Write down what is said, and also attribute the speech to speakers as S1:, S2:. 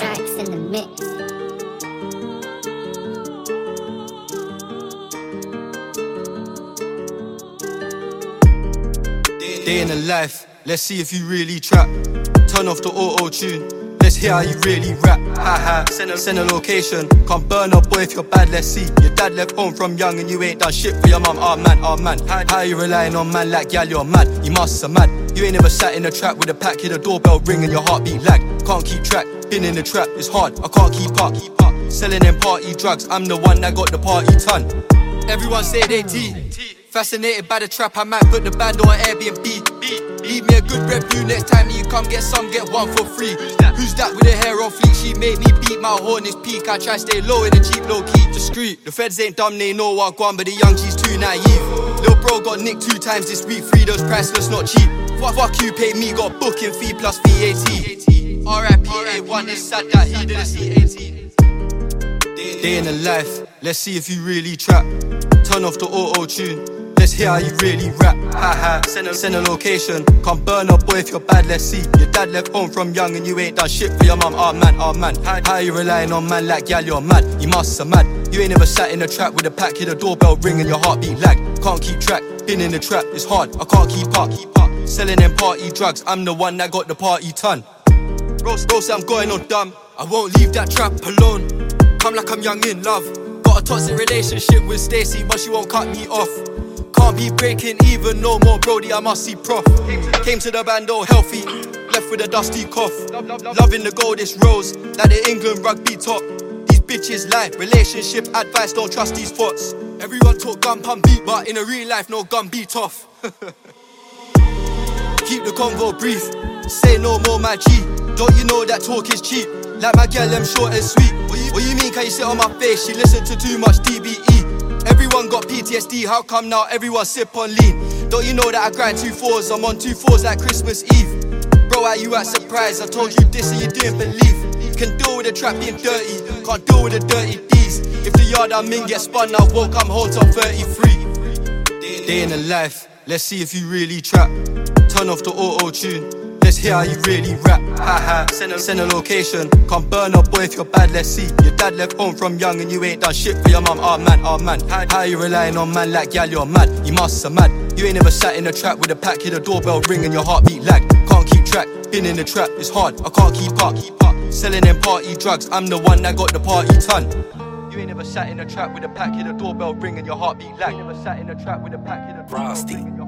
S1: Strikes in the mix.
S2: Day in the life, let's see if you really trap. Turn off the auto tune. Let's hear how you really rap. Ha ha. Send a, send a location. Come burn up, boy, if you're bad. Let's see. Your dad left home from young and you ain't done shit for your mum. Oh man, oh man. How, you relying on man like gal? You're mad. You must have mad. You ain't never sat in a trap with a pack. Hear the doorbell ring and your heartbeat lag. Can't keep track. Been in the trap, it's hard. I can't keep up. Keep up. Selling them party drugs. I'm the one that got the party ton. Everyone say they T. Fascinated by the trap, I might put the band on Airbnb. Leave me a good review next time you come get some, get one for free. Who's that with the hair on fleek? She made me beat my horn, it's peak. I try stay low in the cheap, low key, discreet. The feds ain't dumb, they know what gone, but the young G's too naive. Lil bro got nicked two times this week, free those priceless, not cheap. Fuck, fuck you, pay me, got booking fee plus VAT. RIP A1, it's sad that he didn't see 18. Day in the life, let's see if you really trap. Turn off the auto tune. Let's hear how you really rap. Ha ha. Send a, location. Come burn up, boy, if you're bad. Let's see. Your dad left home from young and you ain't done shit for your mum. Oh man, oh man. How, you relying on man like gal? You're mad. You must have mad. You ain't never sat in a trap with a pack. Hear the doorbell ring and your heartbeat lag. Can't keep track. Been in the trap, it's hard. I can't keep up. Keep up. Selling them party drugs. I'm the one that got the party ton. Roast, roast, I'm going on dumb. I won't leave that trap alone. Come like I'm young in love. Got a toxic relationship with Stacy, but she won't cut me off. Can't be breaking even no more, Brody. I must see prof. Came to the band all healthy, left with a dusty cough. Loving the gold, this rose, like the England rugby top. These bitches lie, relationship advice, don't trust these thoughts. Everyone talk gun pump beat, but in a real life, no gun beat off. Keep the convo brief, say no more, my G. Don't you know that talk is cheap? Like my girl, I'm short and sweet. What you, what you mean, can you sit on my face? She listen to too much DBE. Everyone got PTSD, how come now everyone sip on lean? Don't you know that I grind two fours? I'm on two fours like Christmas Eve. Bro, are you at surprise? I told you this and you didn't believe. Can deal with the trap being dirty, can't deal with the dirty D's. If the yard I'm in gets spun, I won't come home till 33. Day in the life, let's see if you really trap. Turn off the auto tune. Let's hear how you really rap. Ha ha. Send a, send a location. Come burn up, boy, if you're bad. Let's see. Your dad left home from young and you ain't done shit for your mum. Oh man, oh man. How, you relying on man like gal? You're mad. You must have mad. You ain't never sat in a trap with a pack. Hear the doorbell ring and your heartbeat lag. Can't keep track. Been in the trap, it's hard. I can't keep up. Keep up. Selling them party drugs. I'm the one that got the party ton. You ain't never sat in a trap with a pack. Hear the doorbell ring and your heartbeat lag. You never sat in a trap with a pack. Hear the doorbell ring and your